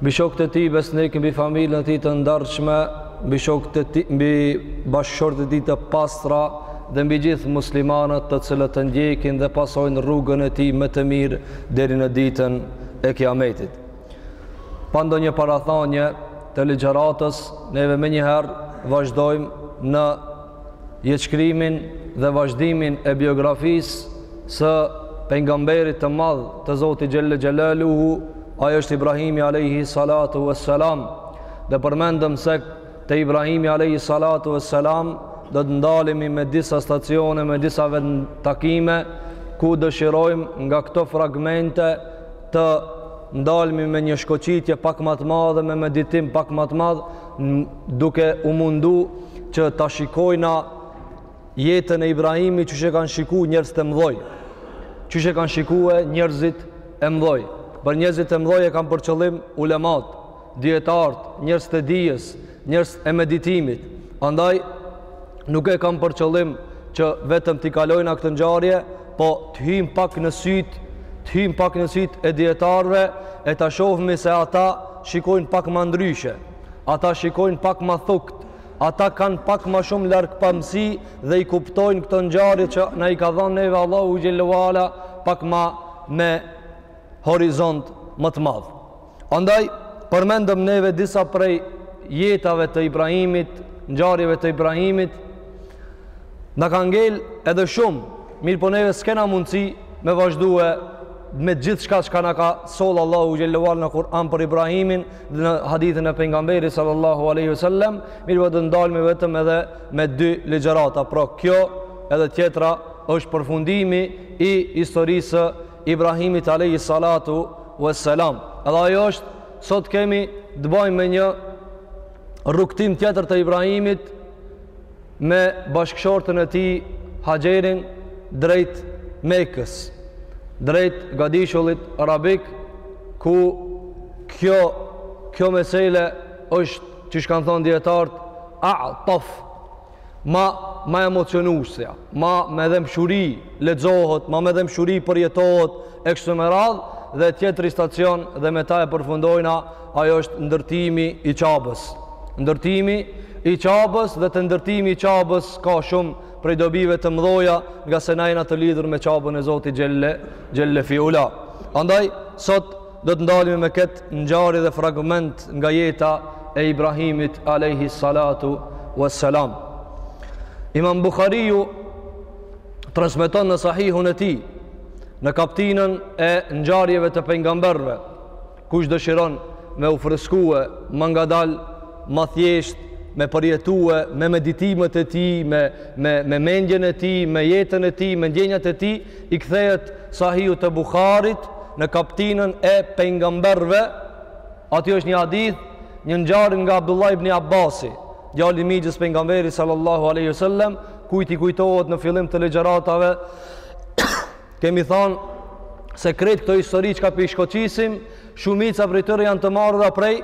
mbi shokët e tij besnikë, mbi familjen e tij të ndershme, mbi shokët e tij, mbi bashkëshortet e tij të pastra dhe mbi gjithë muslimanët të cilët ndjekin dhe pasojnë rrugën e tij më të mirë deri në ditën e Kiametit. Pa ndonjë parathanie të ligjëratës, neve menjëherë vazhdojmë në jetëshkrimin dhe vazhdimin e biografisë së pejgamberit të madh të Zotit Xhel-le Xhelaluhu, ai është Ibrahimi alejhi salatu ve selam, dhe përmendëm se te Ibrahimi alejhi salatu ve selam do të ndalemi me disa stacione, me disa vendtakime, ku dëshirojmë nga këto fragmente të ndalmi me një shkoqitje pak ma të madhe me meditim pak ma të madh duke u mundu që ta shikojna jetën e Ibrahimit qysh e kanë shiku njerëzit e mdhoj qysh e kanë shikue njerëzit e mdhoj për njerëzit e mdhoj e kam për qëllim ulemat dijetarët, njerëzit e dijes, njerëzit e meditimit. Andaj nuk e kam për qëllim që vetëm t'i kalojna këto ngjarje, po të hyjmë pak në sytë, të hyjmë pak në sytë e dijetarëve e ta shohmi se ata shikojnë pak ma ndryshe. Ata shikojnë pak ma thukt. Ata kanë pak ma shumë largpamësi dhe i kuptojnë këto ngjarje që na i ka dhanë neve Allahu xhel-le ve ala pak ma me horizont më të madh. Andaj, përmendëm neve disa prej jetave të Ibrahimit, ngjarjeve të Ibrahimit, na ka ngel edhe shumë, mirëpo neve s'kena mundësi me vazhdue me gjithçka çka na ka sjell Allahu xhel-le ve ala në Kur'an për Ibrahimin dhe në hadithin e pejgamberit sallallahu alejhi ve sel-lem, mirëpo do ndalmi vetëm edhe me dy ligjërata, pra kjo edhe tjetra është përfundimi i historisë Ibrahimit alejhi salatu ve selam. Edhe ajo është sot kemi të bajmë me një rrugtim tjetër të Ibrahimit me bashkëshortën e tij Haxherin drejt Mekës, drejt gadishullit arabik ku kjo kjo mesele është siç kanë thonë dijetarët a'taf ma ma emocionusja, ma me dhemshuri lexohet, ma me dhemshuri përjetohet e kështu me radh dhe tjetri stacion dhe me ta e përfundojna ajo është ndërtimi i qabës ndërtimi i qabës dhe te ndërtimi i qabës ka shumë prej dobive të mdhoja ngase na jena të lidhur me qabën e Zotit Xhel-le, Xhel-le fi ula. Andaj, sot Do të ndalimi me këtë ngjarje dhe fragment nga jeta e Ibrahimit alayhi salatu wassalam. Imam Buhariu transmeton në Sahihun e tij në kaptinën e ngjarjeve të pengamberëve. Kush dëshiron me u freskue, ma ngadal, ma thjesht, me përjetue, me meditimet e tij, me, me, me mendjen e tij, me jetën e tij, me ndjenjat e tij, i kthehet Sahihut të Buhariut në kaptinën e pengamberëve aty është një hadith një ngjarje nga Abdullah ibn Abbasi djali i mixhës pengamberit sallallahu alaihi wasallam kujt i kujtohet në fillim të ligjëratave kemi thanë se krejt këto histori çka po i shkoqisim shumica prej tyre janë të marrura prej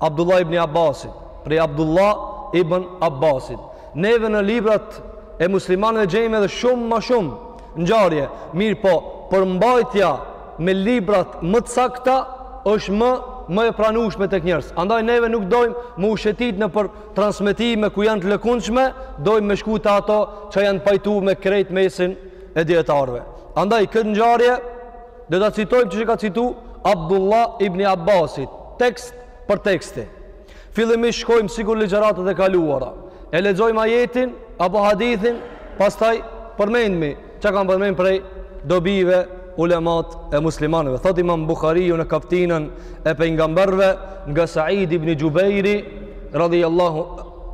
Abdullah ibn Abbasit, prej Abdullah ibn Abbasit. Neve në librat e muslimanëve gjejmë edhe shumë ma shumë ngjarje, mirëpo përmbajtja me librat më të sakta është më më e pranueshme tek njerëz. Andaj neve nuk dojmë me u shëtit nëpër transmetime ku janë të lëkundshme, dojmë me shku te ato që janë pajtu me krejt mesin e dijetarëve. Andaj këtë ngjarje Do ta citojmë qysh e ka citu Abdullah ibn Abbasit, tekst për teksti. Fillimisht shkojmë sikur ligjëratat e kaluara. E lexojmë ajetin apo hadithin, pastaj përmendmi çka kanë përmend prej dobive ulemat e muslimanëve. Thotë Imam Buhariu në kaptinën e pengamberëve nga Said ibn Jubairi radhiyallahu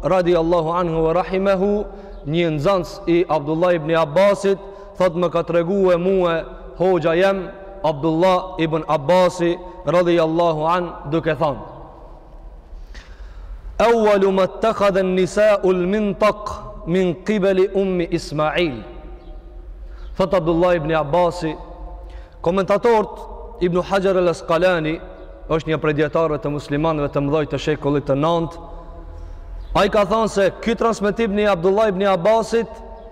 radhiyallahu anhu wa rahimahu, një nxanës i Abdullah ibn Abbasit, Thotë më ka tregue mue hoxha jem Abdullah ibn Abbasi radhiyallahu an duke thanë Awwalu ma ittakhadha an-nisa'u al-mintaq min qibali ummi Ismail Thotë Abdullah ibn Abbasi komentatorët Ibn Hajar al-Asqalani është një prej dijetarëve të muslimanëve të mëdhej të shekullit të 9. Ai ka thonë se ky transmetim i Abdullah ibn Abbasit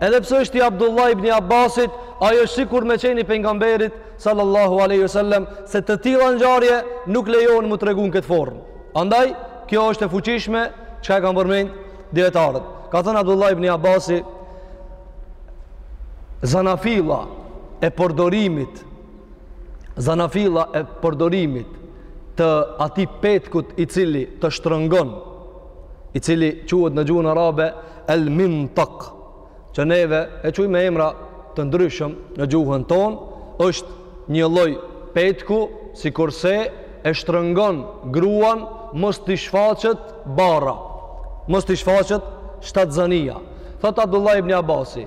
Edhe pse është i Abdullah ibn Abbasit, ajo është sikur me qenë i pengamberit sallallahu alaihi wasallam se të tilla ngjarje nuk lejohen m'u tregu në këtë formë. Andaj kjo është e fuqishme çka e kanë përmend dijetarët. Ka thënë Abdullah ibn Abbasi zanafilla e përdorimit zanafilla e përdorimit të atij petkut i cili të shtrëngon i cili quhet në gjuhën arabe el mintak që neve e quajmë me emra të ndryshëm në gjuhën tonë është një lloj petku sikurse e shtrëngon gruan mos t'i shfaqet barra mos t'i shfaqet shtatzania thotë Abdullah ibn Abbasi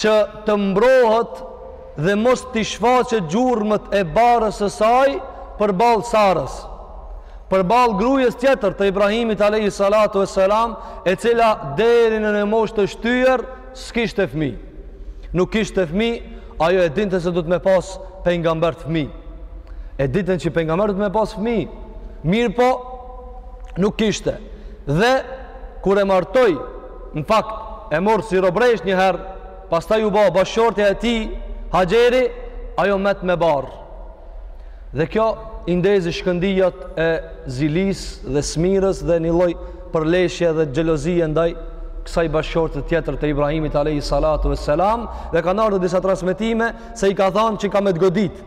që të mbrohet dhe mos t'i shfaqë gjurmët e barrës së saj përballë Sarës, përballë grues tjetër të Ibrahimit alejhi salatu ve selam, e cila deri në një moshë të shtyër, s'kishte fmi. Nuk kishte fmi, ajo e dinte se do të me pas pejgamberët fmi. E dinte që pejgamberët do të me pas fmi. Mirëpo, nuk kishte. Dhe, kur e martoi, në fakt e mori si robëreshë një herë, pastaj u ba bashkëshortja e tij, Haxheri, ajo met me barrë. Dhe kjo i ndezi shkëndijat e zilisë dhe smirës dhe një lloj përleshje dhe xhelozie ndaj kësaj bashkëshorte tjetër të Ibrahimit alejhi salatu ve selam dhe kanë ardhë disa transmetime se i ka thanë që ka me të goditë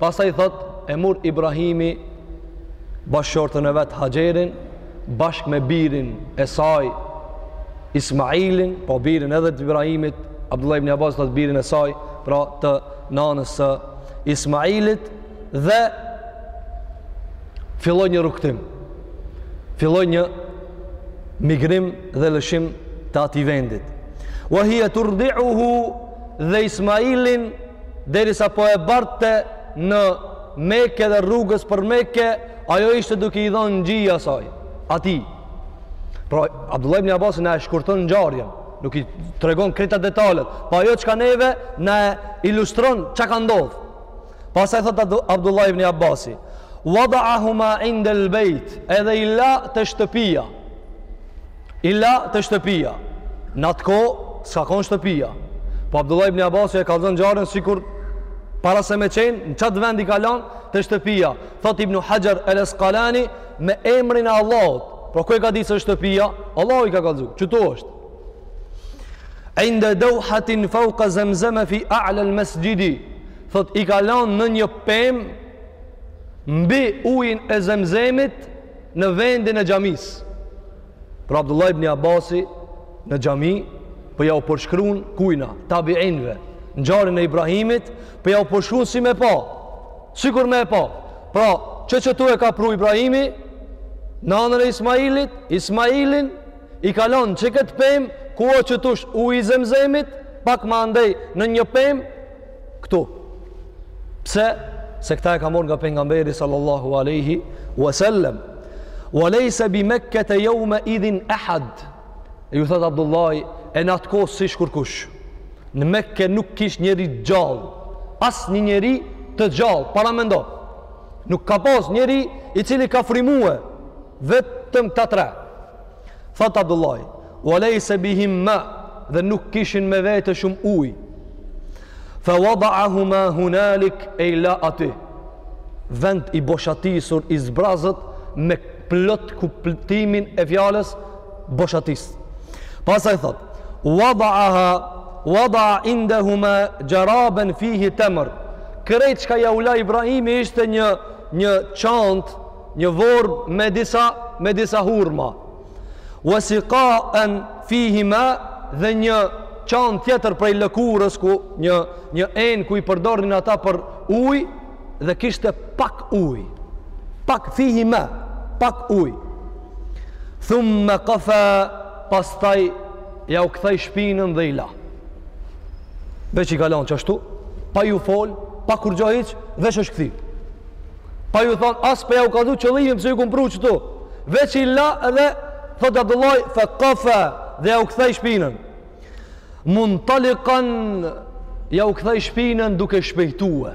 Pastaj thotë e mur Ibrahimi bashkëshortën e vet Haxherin bashkë me birin e saj Ismailin, po birin edhe të Ibrahimit, Abdullah ibn Abbas thotë birin e saj, pra të nanës së Ismailit dhe filloi një rrugtim. Filloi një migrim dhe lëshim të atij vendit. Wa hiya turdi'uhu dhe Ismailin derisa po e bartte në Mekë dhe rrugës për Mekë, ajo ishte duke i dhënë gji asaj. Atij. Pra Abdullah ibn Abbas na e shkurton ngjarjen, nuk i tregon krejt detalet, po ajo çka neve na e ilustron çka ka ndodhë. Pastaj thotë Abdullah ibn Abbas, "Wada'ahuma 'inda al-bayt", edhe i la te shtëpia. I la te shtëpia. Në atë kohë, s'ka konë shtëpia. Po Abdullah ibn Abasi e kallzon ngjarjen sikur, para se me qenë, në qatë vend i ka lanë te shtëpia. Thotë ibn Haxher el Askalani me emrin e Allahut. Po ku e ka ditë se shtëpia? Allahu i ka kallzu. Qëtu është. Inde deuhatin fauka zemzeme fi a'lel mesxhidi. Thotë i ka lanë në një pemë mbi ujin e zemzemit në vendin e xhamisë. Pra Abdullah ibn Abasi në xhami po jau përshkruan kujna, tabiinve ngjarjen e Ibrahimit, po jau përshkruan si me pa. Sikur me e pa. Pra, qe qëtu e ka pru Ibrahimi, nanën e Ismailit, Ismailin, i ka lonë te kjo pemë, ku o që tash uji zemzemit, pak ma andej në një pemë, këtu. Pse? Se këtë e ka marrë nga pejgamberi sallallahu aleyhi wasallem. Wa lejse bi mekkete jeumeidhin ehad. E ju thotë Abdullahi, e në atë kohë s'ish kurkush. Në Mekke nuk kish njeri gjallë. Asnjë njeri të gjallë, paramendo. Nuk ka pas njeri i cili ka frymue. Vetëm këta tre. Thot Abdullahi, "Wa laysa bihima ma" dhe nuk kishin me vete shumë ujë. Fa wada'ahuma hunalik e i la aty. Vend i boshatisur i zbrazët me plot kuptimin e fjalës boshatisë. Pasaj thot, "Wada'aha wada'a indahuma jaraban fihi tamr." Krejt çka jau la Ibrahimi ishte një një çantë një torbë me disa me disa hurma wa siqa'an fihi ma dhe një çantë tjetër prej lëkurës ku një një enë ku i përdornin ata për ujë dhe kishte pak ujë pak fihi ma pak ujë thumma qafa pastaj jau kthej shpinën dhe i la veç i ka lon ashtu pa ju fol pa kurgjo hiç veç është kthy Pa ju thonë, as pa jau kallxu qëllimin pse ju kom pru qëtu. Veç i la edhe, thot Abdullahi, fe kafa dhe jau kthej shpinën. Muntalikan, jau kthej shpinën duke shpejtue.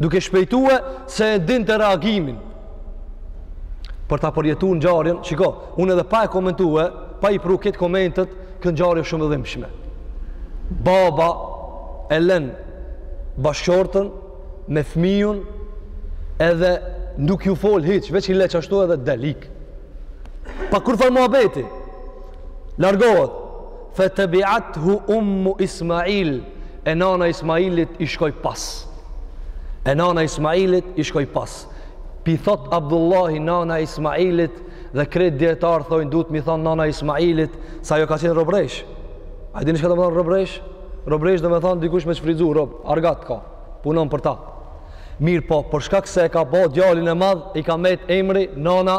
Duke shpejtue se e dinte reagimin. Për ta përjetu ngjarjen, shiko, unë edhe pa e komentue, pa i pru këto komentet, kjo ngjarje shumë e dhimshme. Baba e len bashkëshortën, me fmijun edhe nuk ju fol hiç, veç i le qashtu edhe del ik. Pa kurfarë muhabeti. Largohet. Fa tabi'athu ummu Ismail. E nana Ismailit i shkoi pas. E nana Ismailit i shkoi pas. P'i thot Abdullahi nana Ismailit dhe krejt dijetarët thojnë duhet m'i thon nana Ismailit se ajo ka qenë robreshë. A dini çka domethan robreshë? Robreshë domethan dikush me shfrytëzu, rob, argat ka, punon për ta. Mirëpo, për shkak se e ka bo djalin e madh, i ka met emri nana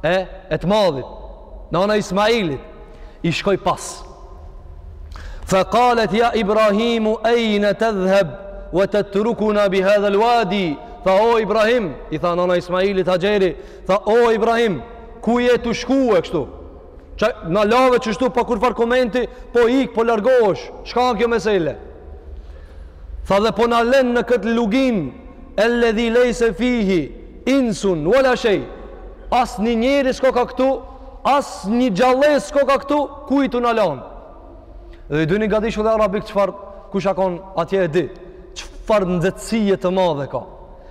e, e të madhit, nana Ismailit, i shkoj pas. Fe kalet ja Ibrahimu ejne tedhheb, ve tetrukuna bi hedhe luadi, tha o Ibrahim, i tha nana Ismailit Haxheri, tha o Ibrahim, ku je tu shku e kështu? Që na lave qështu pa kurfarë komenti, po ik, po largohesh, shka kjo mesele? Tha dhe po na len në këtë luginë, elledhi lejse fihi, insun, wala shej, as një njeri s'koka këtu, as një gjallesë s'koka këtu, ku je tu na lanë? Dhe e dini gadishullin arabik çfarë, kush â kon atje e di, çfarë nxehtësie të madhe ka,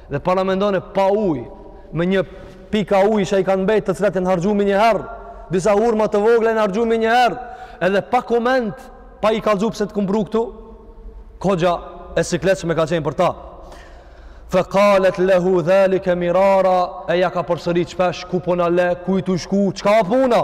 dhe paramendone pa ujë, me një Pika ujë që i kanë mbet të cilat janë harxhu menjëherë, disa hurma të vogla janë harxhu menjëherë, edhe pa koment, pa i kallzu pse të kum pru këtu. Koxha e sikletshme ka qenë për ta. Fa qalet lehu dhalika mirara, e ja ka përsërit shpesh ku po na le, ku je tu shku, çka puna?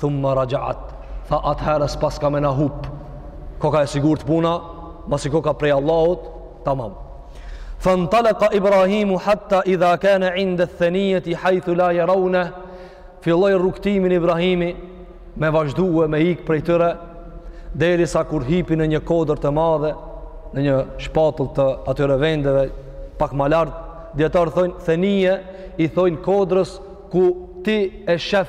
Thumma raja'at, tha atëherë s'paska me na hup. Koka e sigurt puna, masi koka prej Allahut, tamam. Fantalaqa Ibrahimu hatta idha kana inda thaniyati haythu la yarawna filloi rrugtimin Ibrahimi me vazhdue me ik prej tyre derisa kur hipi në një kodër të madhe në një shpatull të atyre vendeve pak ma lart dijetarë thojnë thenije i thojnë kodrës ku ti e shef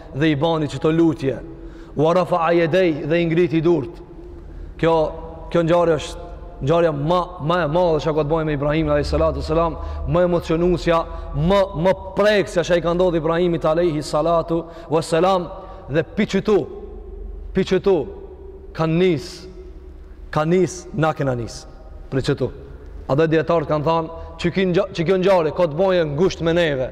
dhe i bani qëto lutje ua rafa'a jedej dhe i ngriti i durt kjo, kjo ngjarje është ngjarja ma, ma e madhe që ka të bojë me Ibrahimi a.s. ma emocionusja ma, ma preksja që i ka ndodhë Ibrahimit alejhi salatu ve selam dhe pi qëtu pi qëtu ka nis ka nis na kena nis prej qëtu edhe dijetarët kanë thanë që, që kjo ngjarje ka të bojë në gusht me neve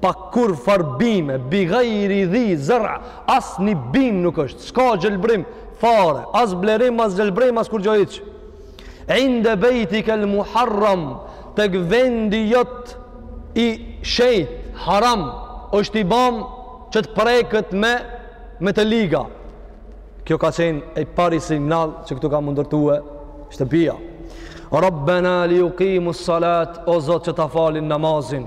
pa kurrfar bime bi ghairi dhi zar asni bim nuk është s'ka gjelbrim fare as blerim as gjelbrim as kurrgjo hiç inde bejtikel muharram tek vendi jot i shejt haram është i bam që të preket me me të liga kjo ka qenë e pari signal që këtu ka m'u ndërtue shtëpia Rabbena li juqimu salat o zot që ta falin namazin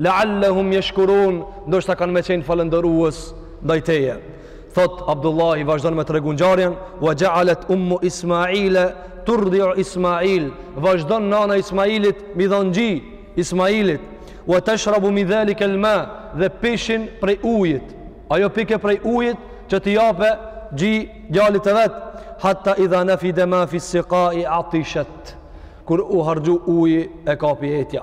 La'allahum yashkurun, ndoshta kanë me qenë falënderues ndaj teje. Thot Abdullahi vazhdon me tregu ngjarjen, wa ja'alat ummu Ismaila turdi'u Ismail, vazhdon nana Ismailit m'i dhon gji Ismailit, wa tashrabu min dhalika al-ma dhe pishin prej ujit. Ajo pike prej ujit që t'i jape gji djalit të vet, hatta idha nafida ma fi siqa'i atishat. Kur u harxhu uji e kapi etja.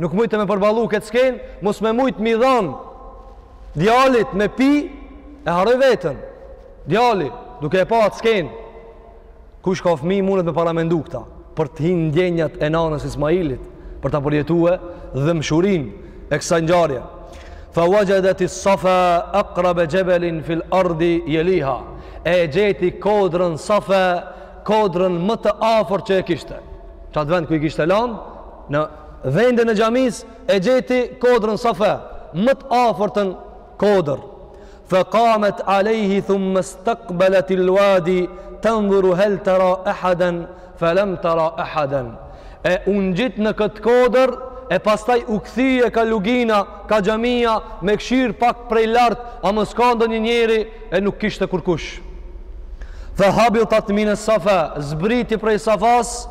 Nuk mujte me përballu këtë skenë, mos me mujtë m'i dhanë djalit me pi e harroi veten. Djali, duke e pa atë skenë, kush ka fëmi mundet me paramendu këta, për të hi në ndjenjat e nanës Ismailit, për ta përjetue dhemshurinë e kësaj ngjarje. Fa wajadeti safa akrabe gjebelin fil ardi jeliha, e gjeti kodrën safa, kodrën më të afër që e kishte. Qatë vend ku i kishte lanë, Në vendin e xhamisë e gjeti kodrën Safa, më të afërtën kodër. Fa qamat alayhi thumma istaqbalat al-wadi tanzuru hal tara ahadan falam tara ahadan. E u ngjit në këtë kodër e pastaj u kthye ka lugina, ka xhamia me kshir pak prej lart, a mos ka ndonjë njeri e nuk kishte kurkush. Fa habitat min as-safa, zbriti prej safas,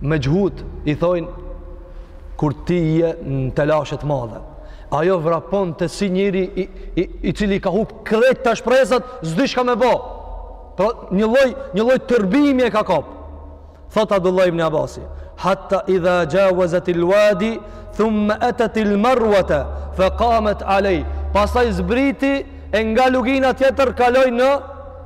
mexhhud i thojnë kur ti je në telashe t'madhe ajo vraponte si njëri i, i, i cili i ka hup krejt shpresat s'di shka me bo pra një lloj, një lloj tërbimi e ka kap thot Abdullah ibn Abasi hatta idha gjawazet il wadi thumë etet il marwate fe kamet alej pasaj zbriti e nga lugina tjetër kaloi në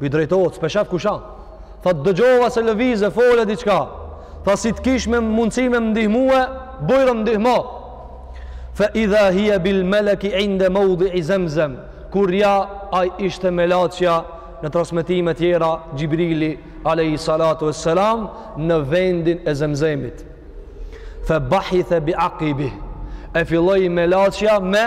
I drejtohet, s'pe sheh kush a. Tha, t'dëgjova se lëvize, fole diçka. Tha, si të kishe mundësi me m'ndihmue, bujrum ndihmo. Fe idha hie bil meleki inde maudhi i zemzem. Kur ja, ai ishte melaqja në transmitime tjera, Xhibrili, alejhi salatu ve selam, në vendin e zemzemit. Fe bahithe bi akibi. E filloi melaqja me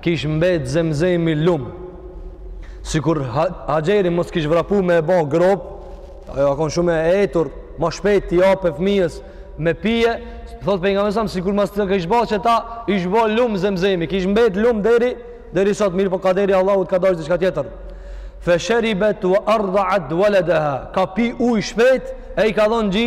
Kish mbet zemzemi lum. Sikur Haxheri mos kish vrapu me e ba gropë, ajo ka kon shumë e etur, ma shpejt t'i japë fëmijës me pije, thot pejgamberi sa sikur mos të kish ba qeta, ish bo lum zemzemi, kish mbet lum deri deri sot mirëpo kaderi i Allahut ka dasht diçka tjetër. Fa sharibat wa arda'at waladaha. Ka pi ujë shpejt e i ka dhon gji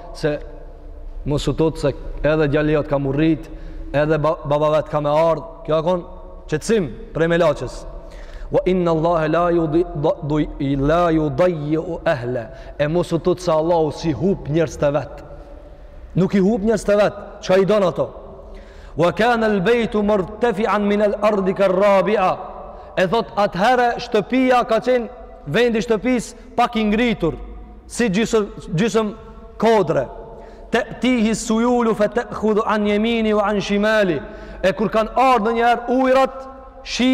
se mos u tut se edhe djali jot ka m'u rrit, edhe baba vet ka me ardh, kjo ka kon qetësim prej melaqes. Wa inna Allahe la ju dhajji la ju dhajji u ehle e mos u tut se Allahu s'i hup njerëzt e vet. Nuk i hup njerëzt e vet, çka i don ato. Wa kana al-baytu murtafi'an min al-ardi kar-rabi'a. E thot atëherë shtëpia ka qenë vendi i shtëpisë pak i ngritur si gjysëm kodre tetihi sujulu fe tekhudhu an jemini vë an shimali e kur kanë ardhë ndonjëherë ujrat shi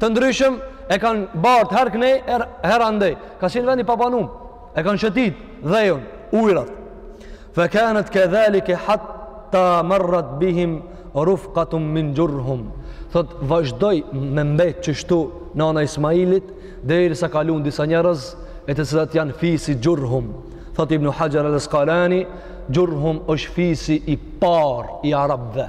të ndryshëm e kanë bartë herë këne her andej ka qenë vend i pabanum e kanë shëtit dheun ujrat Fa kanat kadhalika hatta marrat bihim rufqatun min jurhum. Thot vazhdoi me mbet qështu nana e Ismailit derisa kalun disa njerëz e të cilat janë fisi Xhurhum. Thot Ibn Hajar al-Asqalani, Xhurhum është fisi i parë i arabëve.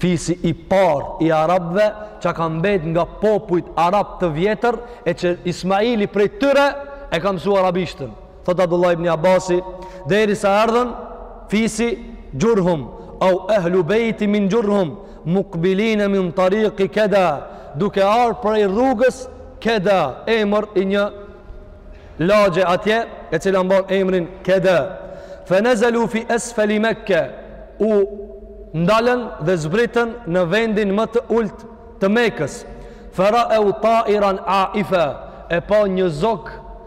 Fisi i parë i arabëve që ka mbet nga popujt arab të vjetër e që Ismaili prej tyre e ka msu arabishten. thot Abdullah ibn Abasi, derisa erdhën fisi Gjurhum, au ehlu bejti min Gjurhum, mukbiline min tariki keda, duke ardh prej rrugës keda, emër i një lagje atje, e cila mbon emrin keda. Fe nezelu fi esfeli mekke, u ndalën dhe zbritën në vendin më të ult të Mekës. Fe reeu tairan aife, e pa një zog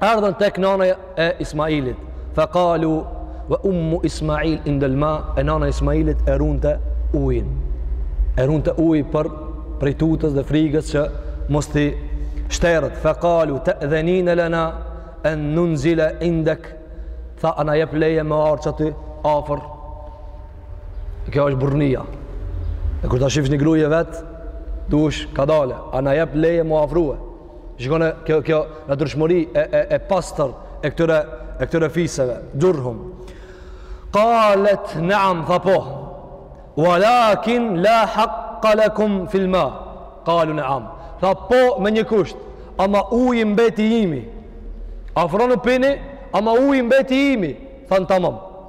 Erdhën tek nana e Ismailit. Fa kalu ve ummu Ismail indel ma, e nana e Ismailit e runte ujin. E runte uji për prej tutës dhe frigës që mos t'i shteret. Fa kalu te'dhenine lena en nenzile indek. Tha a na jep leje me ardh qaty afër. Kjo është burnia. E kur ta shifsh një gruje vetë, dush kadale. A na jep leje m'u afrue. Shikone kjo kjo ndershmëri e e e pastër e këtyre e këtyre fiseve. Gjurhum. Qalet na'am tha po. Walakin la haqqa lakum fil ma. Qalu na'am. Tha po me një kusht, ama uji mbeti imi. Afronu pini, ama uji mbeti imi. Than tamam.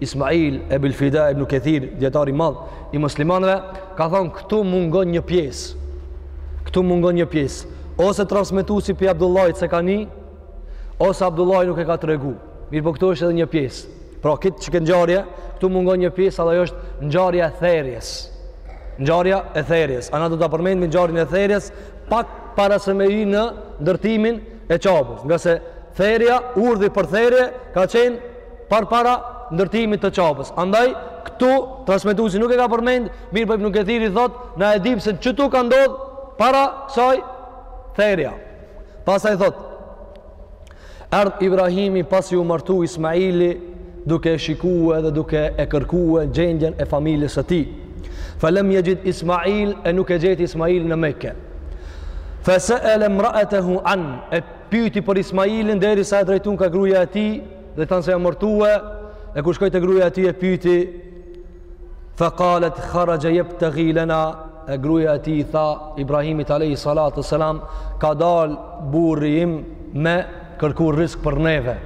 Ismail Ebul Fida ibn Kathir, dijetari i madh i muslimanëve, ka thanë këtu mungon një pjesë. Këtu mungon një pjesë. Ose transmetuesi pi Abdullahit s'e ka ni, ose Abdullahi nuk e ka tregu. Mirëpo këtu është edhe një pjesë. Pra këtë qëkëtë ngjarje, këtu mungon një pjesë, edhe ajo është ngjarja e therjes. Ngjarja e therjes. A na do ta përmendim ngjarjen e therjes pak para se me hi në ndërtimin e Qabës. Ngase therja, urdhri për therje ka qenë përpara ndërtimit të Qabës. Andaj, këtu, transmetusi nuk e ka përmend, mirëpo Ibnu Kethiri, thot, na e dim se qëtu ka ndodh, para kësaj, therja. Pastaj thot, erdh Ibrahimi pasi u martu Ismaili, duke e shikue dhe duke e kërkue gjendjen e familjes së tij. Fe lem jegjid Ismail, e nuk e gjeti Ismailin në Meke. Fe seele mraetehu anh, e Pyeti për Ismailin derisa e drejtun ka gruja e tij dhe thanë se â martue e kur shkoi te gruja e tij e pyeti fa kalet kharagje jebtegi lena e gruja e tij i tha Ibrahimit alejhi salatu ve selam ka dal burri im me kërku rizk për neve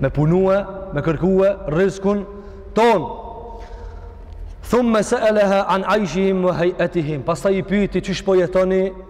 me punue, me kërkue rizkun ton thumme seeleha an ajshihim ve hejetihim pastaj i pyeti qysh po jetoni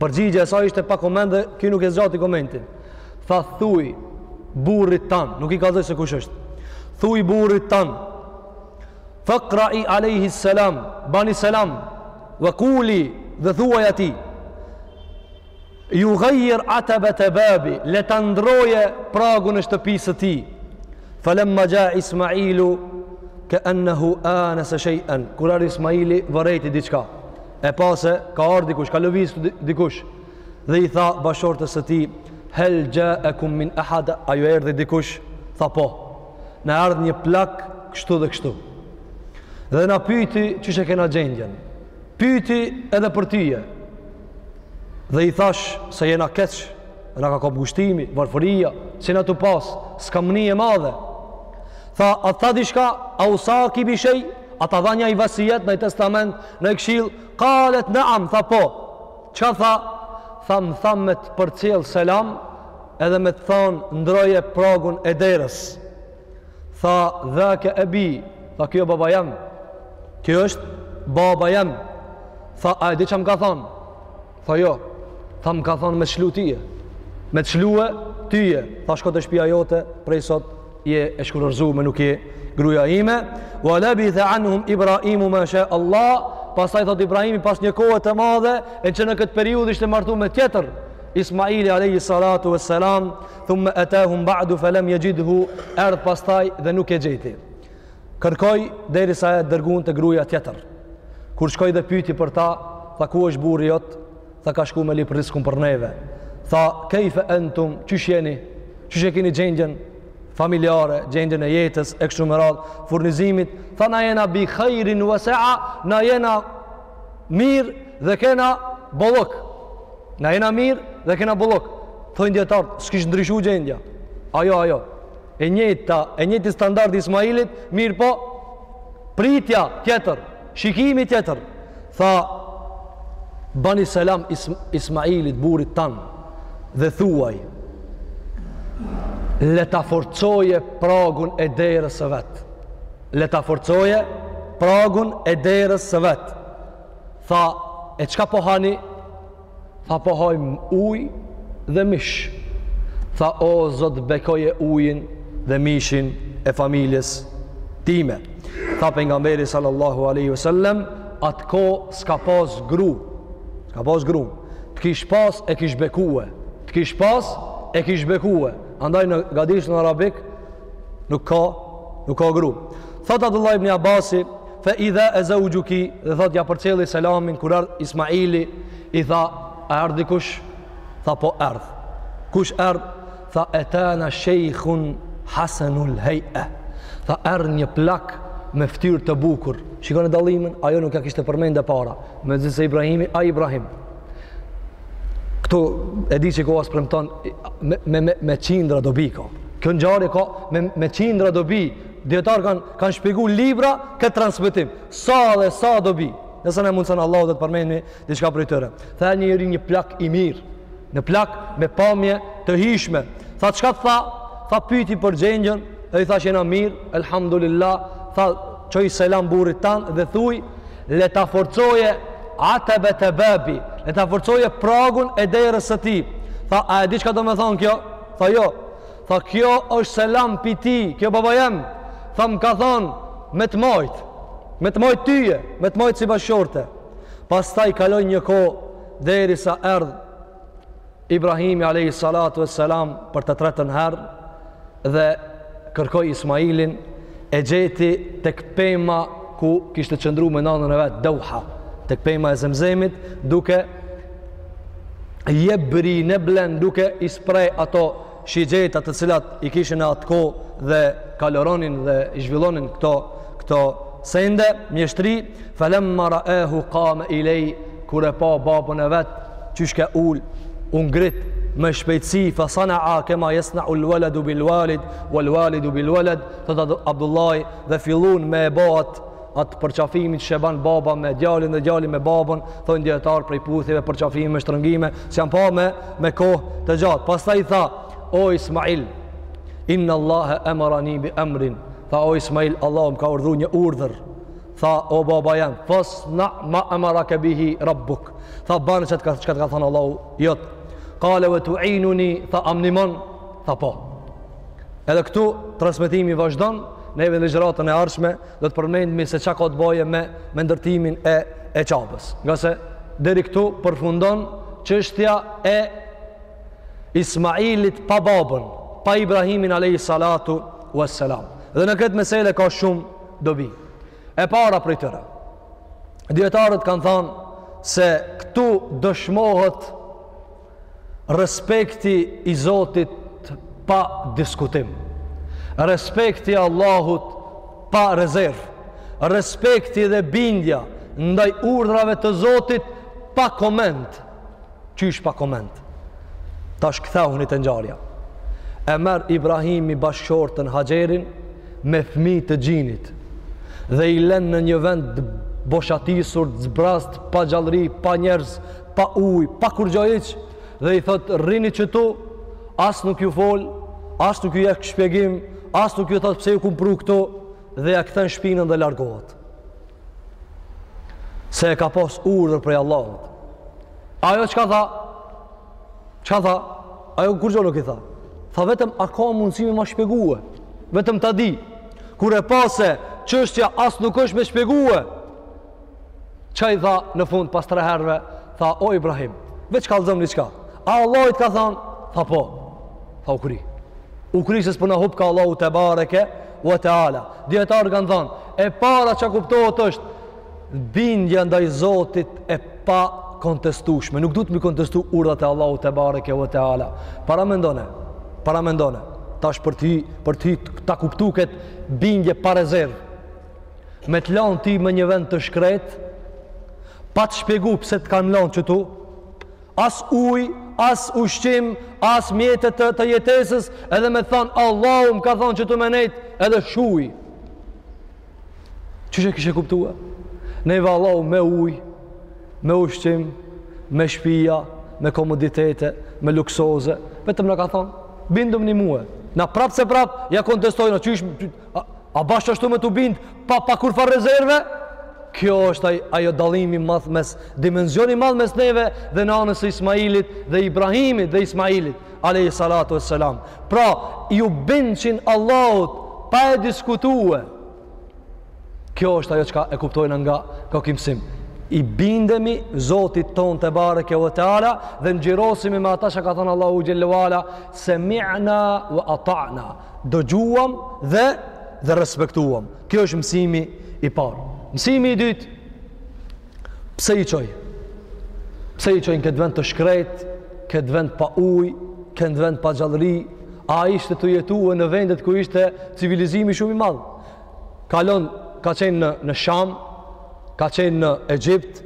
Përgjigja e saj ishte pa koment dhe ky nuk e zgjati komentin. Tha thuj burrit tan, nuk i kallzoj se kush është. Thuj burrit tan. Faqra'i alayhi salam, bani selam. Wa quli dhe thuaj atij. Jughayyir atabat babi, le ta ndroje pragun e shtëpisë së tij. Falamma ja Ismailu ka'annahu anasa shay'an. Kur ardh Ismaili vërejti diçka. e pa se ka ardhë dikush, ka lëviz dikush, dhe i tha bashkëshortes së tij, hel xhaekum min ahad, a ju erdhi dikush, tha po, na ardh një plak, kështu dhe kështu, dhe na pyti, qysh e kena gjendjen, pyti edhe për tyje, dhe i thash, se jena keq, na ka kap ngushtimi, varfëria, s'jena tu pas, skamni e madhe, tha, a tha diçka, ausaki bi shej, A ta dha naj vasijet, naj testament, naj këshill? Kalet neam, tha po. Çka tha? Tha më tha me të përcjell selam edhe me të thonë ndroje pragun e derës. Tha dhake ebi, tha kjo baba jam, kjo është baba jam. Tha a e di ça më ka thonë? Tha jo, tha më ka thonë me t'lshu tyje, me t'lshue tyje, tha shko te shpia jote, prej sot je e shkurorzu më nuk je gruja ime, ue lebithe anhum Ibrahimu ma sha Allah, pastaj thot Ibrahimi pas një kohe të madhe, e që në këtë periudhë ishte martu me tjetër, Ismaili alayhi salatu wassalam thumma atahum ba'du falam yajidhu erdh pastaj dhe nuk e gjeti Kërkoi derisa e dërguan te gruaja tjetër. Kur shkoi dhe pyeti për ta, tha ku është burri jot? Tha ka shku me lip rriskun për neve. Tha kejfe entum, qysh jeni? Qysh e keni gjendjen familjare, gjendjen e jetës e kështu me radh, furnizimit? Tha na jena bi khairin wa sa'a, na jena mirë dhe kena bollok. Na jena mirë dhe kena bollok. Thonë dijetarët, s'kish ndryshu gjendja. Ajo, ajo. E njëjta, i njëjti standard i Ismailit, mirëpo, pritja tjetër, shikimi tjetër. Tha, bani selam Ismailit, burrit tan, dhe thuaj, le ta forcoje pragun e derës së vet. Le ta forcoje pragun e derës së vet. Tha, e çka po hani? Tha po hajmë ujë dhe mish. Tha o zot bekoje ujin dhe mishin e familjes time. Tha pengamberi sallallahu aleyhi wasallem, atë kohë s'ka pas gru, s'ka pas gru, të kish pas e kish bekue, të kish pas e kish bekue. Andaj në gadishullin arabik nuk ka, nuk ka gru. Thotë Abdullah ibn Abasi, Fe idha e zëugjuki dhe thot ja përcjelli selamin kur erdh Ismaili i tha a erdh dikush? Tha po erdh. Kush erdh? Tha etana shejhun hasenul hej'e. Tha erdh një plak me ftyr të bukur. Shikone dallimin, ajo nuk ja kishte përmend e para. Megjithse Ibrahimi a Ibrahim. Këtu e di që koha s'e premton me, me, me, me qindra dobi ka kjo ngjarje, ka me, me qindra dobi Dijetarë kanë kan shpjegu libra këtë transmetim. Sa dhe sa dobi. Nëse na mundëson Allahu dhe të përmendmi diçka prej tyre. Tha një njeri një plak i mirë. Një plak me pamje të hijshme. Tha çka të tha? Tha pyti për gjendjen dhe i tha që jena mirë. Elhamdulillah. Tha çoji selam burrit tand dhe thuj le ta forcoje atebete babi. Le ta forcoje pragun e derës së tij. Tha a e di çka domethonë kjo? Tha jo. Tha kjo është selam pi tij, ky o baba jem, tha më ka thonë me të majt, me të majt tyje, me të majt si bashkëshorte. Pastaj kaloi një kohë, derisa erdh Ibrahimi alayhi salatu wassalam për të tretën herë dhe kërkoi Ismailin e gjeti tek pema ku kishte qëndru me nanën e vet Dauha tek pema e Zemzemit duke jebri neblen duke i sprej ato shigjeta të cilat i kishin në atë kohë dhe kaloronin dhe i zhvillonin këto, këto sende, mjeshtri, felemma raahu kame ilejhi, kur e pa babën e vet, qysh ke ul, u ngrit, me shpejtësi, fa sanaa kema jesnaul veledu bil walid, vel validu bil veled, thot Abdullahi, dhe fillun me e bo at, atë përqafimin që ban baba me djalin dhe djali me babën, thonë dijetarët prej puthjeve, përqafimi me shtrëngime, s'janë pa me, me kohë të gjatë. Pastaj i tha, o Ismail, innallahe emerani bi emrin, tha o Ismail, Allahu më ka urdhu një urdhër, tha o baba jem, fesna ma emerake bihi rabbuk, tha bane çka të ka thonë Allahu jot, kale ve tuinuni, tha a m'nimon, tha po. Edhe këtu, transmetimi vazhdon, neve në ligjëratën e ardhshme, do të përmendmi se çka ka të bëjë me me ndërtimin e e Qabes. Ngase deri këtu përfundon çështja e Ismailit pa babën, pa Ibrahimin alayhi salatu wassalam. Dhe në këtë mesele ka shumë dobi. E para prej tyre. Dijetarët kanë thënë se këtu dëshmohet Respekti i Zotit pa diskutim. Respekti i Allahut pa rezervë. Respekti dhe bindja ndaj urdhrave të Zotit pa koment. Qysh pa koment. Tash kthehuni te ngjarja. E merr Ibrahimi bashkëshortën Haxherin me fëmijë të gjinit dhe i lën në një vend boshatisur, zbrast, pa gjallëri, pa njerëz, pa ujë, pa kurgjo hiç, dhe i thot rrini qetu, as nuk ju fol, as nuk ju jep shpjegim, as nuk ju thot pse ju kum pru këtu, dhe ia kthen shpinën dhe largohet. Se e ka pas urdhër prej Allahut. Ajo çka tha? Çka tha? Ajo kurgjo nuk i tha? Tha vetëm a ka mundësi me ma shpjegue? Vetëm ta di. Kur e pa se çështja as nuk është me shpjegue, Ça i tha në fund pas tre herve, tha o Ibrahim, veç kallëzom diçka. A Allahi të ka than? Tha po, tha u kry. U kry se s'po na hup ka Allahu tebareke ue teala. Djetarë kanë than, e para që kuptohet është, bindja ndaj Zotit e pa kontestushme. Nuk duhet mi kontestu urdhat e Allahu tebareke ue teala. Paramendone, paramendone, tash për ti, për ti ta kuptu këtë bindje pa rezervë, me të lanë ti me një vend të shkret, pa të shpjegu pse të kanë lanë qetu, as uj, as ushqim, as mjete të, të jetesës, edhe me të thanë, Allahu më ka thanë qetu me nejtë, edhe shuj. Qysh e kishe kuptua? Neve Allahu me uj, me ushqim, me shpia, me komoditete, me luksoze, vetëm na ka thanë, bindmuni mue, na prapë se prapë, ja kontestojna, qysh, A bash ashtu me t'u bindë pa, pa kurrfarë rezerve? Kjo është aj, ajo dallimi madh mes, dimenzioni madh mes neve dhe nanës së Ismailit dhe Ibrahimit dhe Ismailit, alejhi salatu ue selam. Pra, ju bindshin Allahut pa e diskutue. Kjo është ajo çka e kuptojna nga ka ky mësim. I bindemi Zotit ton tebareke ue teala dhe ngjyrosemi me ata çka ka thënë Allahu xhele ue ala semi'na ue ata'na. dëgjuam dhe dhe respektuam. Kjo është mësimi i parë. Mësimi i dytë, pse i çoi? Pse i çoi në këtë vend të shkret, këtë vend pa uj, këtë vend pa gjallëri, a ishte tu jetue në vendet ku ishte civilizimi shumë i madh. kalon ka qenë në në Sham, ka qenë në Egjipt,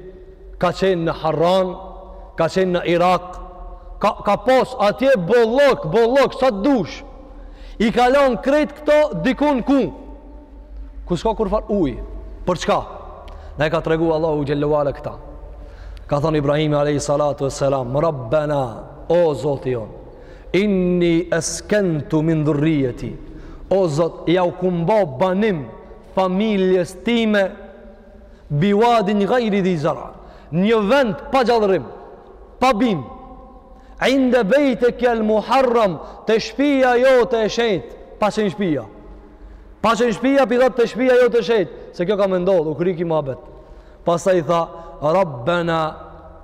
ka qenë në Harran, ka qenë në Irak, ka ka pas atje bollok, bollok sa të dush. I kalon krejt këto, shkon ku? Ku s'ka kurfar ujë? Për çka? Na e ka tregu Allahu xhallahu ala këta. Ka thënë Ibrahimi alayhi salatu wassalam, "Rabbana, o Zoti jonë, Inni eskentu min dhurrijeti, o Zot, ja u kam ba banim familjes time bi wadin ghayri dhi zara, një vend pa gjallërim, pa bim. Inde bejteke al muharram te shpia jote e shenjtë, pa qenë shpia. Pa qenë shpia, pi thotë te shpia jote e shenjtë, se kjo ka me ndodh, u kry ky muhabet. Pastaj tha, Rabbena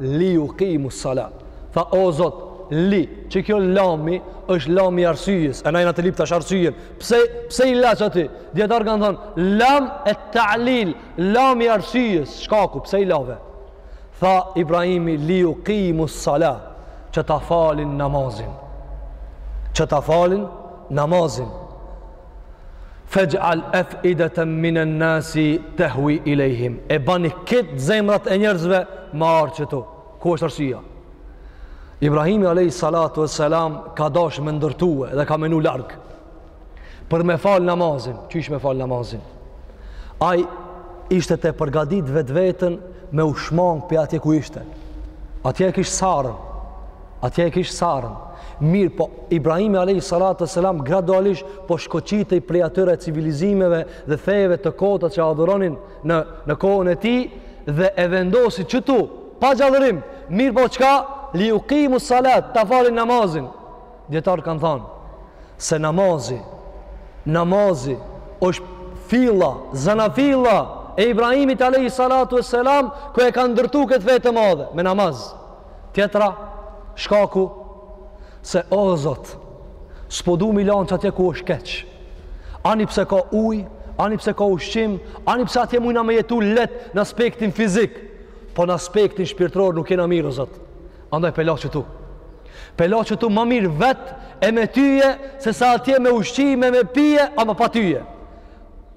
li jukimu salat. Tha, o Zot, li, që kjo lami është lami arsyjes, e na jena tu lyp tash arsyen. Pse, pse i la qaty? Dijetarët kanë thanë, lam e ta'lil, lami arsyes, shkaku, pse i lave? Tha, Ibrahimi, li jukimu salat, që ta falin namazin. Që ta falin namazin. Fej'al af'idatan min an-nas tahwi ilayhim. E bani këto zemrat e njerëzve me ardh qëtu. Ku është arsyeja? Ibrahimi alayhi salatu wassalam ka dasht me ndërtue dhe ka menu larg për me fal namazin. Qysh me fal namazin? Ai ishte tu e përgatit vetveten me u shmang prej atje ku ishte. Atje e kish Sarën. Atje e kish Sarën. Mirëpo Ibrahimi alayhi salatu wassalam gradualisht po shkoqitej prej atyre civilizimeve dhe feve të kota që adhuronin në, në kohën e tij dhe e vendosi qëtu, pa gjallërim, mirëpo çka, li jukimu salat, ta falin namazin. Dijetarët kanë thanë, se namazi, namazi, është filla, zanafilla e Ibrahimit alayhi salatu wassalam, ku e kanë ndërtu këtë fe të madhe, me namaz, Tjetra, shkaku se o Zot, s'po du mi lanë qatje ku është keq. Ani pse ka ujë, ani pse ka ushqim, ani pse atje mujna me jetu leht në aspektin fizik, po në aspektin shpirtëror nuk jena mirë o Zot. Andaj pe la qëtu. Pe la qëtu, ma mirë vetë e me tyje, se sa atje me ushqime, me pije, ama pa tyje.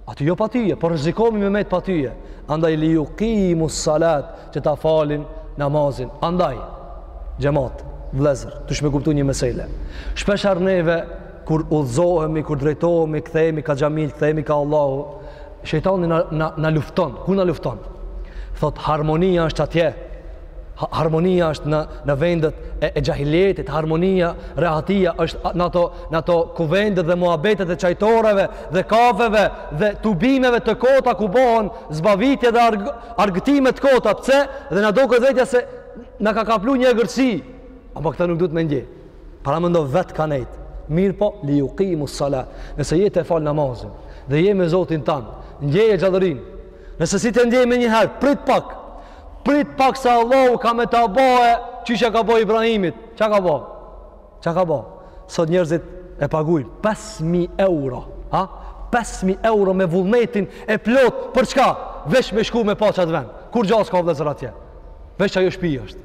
Aty jo pa tyje, por rrezikohemi me metë pa tyje. Andaj li yuqimu salat, që ta falin namazin. Andaj xhemat, vëllezër, duhet me kuptu një mesele. Shpeshherë neve kur udhëzohemi, kur drejtohemi, kthehemi kah xhamia, kthehemi kah Allahu, shejtani na na, na lufton. Ku na lufton? Thotë harmonia është atje. harmonia është në në vendet e, e xahiljetit, harmonia, rehatia është në ato në ato kuvende dhe muhabetet e çajtoreve dhe kafeve dhe tubimeve të kota ku bëhen zbavitje dhe arg, argëtime të kota. Pse? Dhe na duket vetja se na ka kaplu një egërsi. Apo këta nuk duhet me ndje. Paramendo vetë ka nejtë. Mirëpo, li jukimus-salat. Nëse je tu e falë namazin dhe je me Zotin tanë, ndjeje gjallërinë. Nëse s'je tu e ndje menjëherë, prit pak. Prit pak se Allahu ka me ta bo që ia ka bo Ibrahimit. Ça ka bo? Ça ka bo? Sot njerëzit e pagujn 5.000 euro. Ha? 5.000 euro me vullnetin e plot për çka? Veç me shku me pa qatë vend. Kurgja s'ka vllezër atje. Veç qajo shpi është.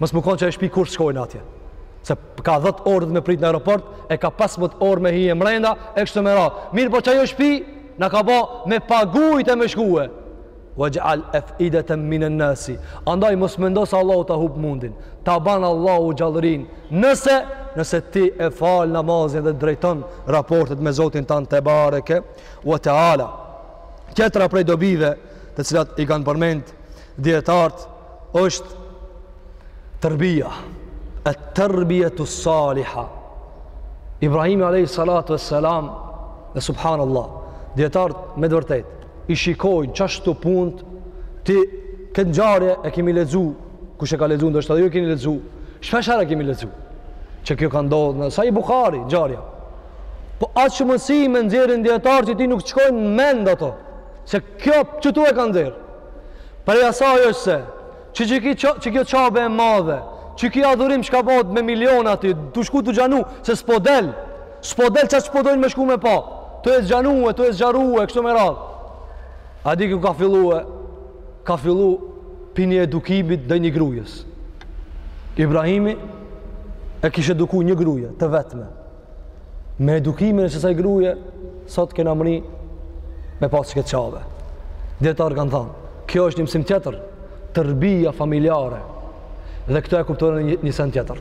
Mos me konë qajo shpi kurrë s'shkojnë atje. Se ka 10 orë me prit në aeroport, e ka 15 orë me hie mrenda, e kështu me radhë. Mirëpo qajo shpi na ka ba me pagujt e me shkue. Waj'al af'idatan min an-nas. Andaj mos mendo se Allahu ta hup mundin. Ta ban Allahu gjallërin. Nëse nëse ti e fal namazin dhe drejton raportet me Zotin tan tebareke wa taala. Tjetra prej dobive të cilat i kanë përmend dijetart është terbija. At-tarbiyatu s-saliha. Ibrahimi alayhi salatu wassalam, subhanallahu. Dijetart me të vërtetë i shikojnë qashtu punt ti këtë ngjarje e kemi lexu kush e ka lexu ndoshta ju e keni lexu shpesh herë e kemi lexu që kjo ka ndodh në Sahih Buhari ngjarja po aq mësime nxjerrin dijetart që ty nuk t'shkojnë në mend ato se kjo qitu e ka nxjerr prej asaj është se që që, ki, qikjo Qabe e madhe qiky adhurim çka bëhet me miliona ti tu shku tu zgjanu se s'po del S'po del sa ç'po dojnë me shku me pa. Tu e zgjanue, tu e zgjerue, kështu me radhë. A di ku ka fillue? Ka fillu prej një edukimit të një grujës. Ibrahimi e kish eduku një gruje, të vetme. Me edukimin e qësaj gruje, sot kena mrri me pas qëkëtë Qabe. Dijetart kanë thanë, kjo është një mësim tjetër, terbija familjare dhe këtu e kuptojmë një, një sen tjetër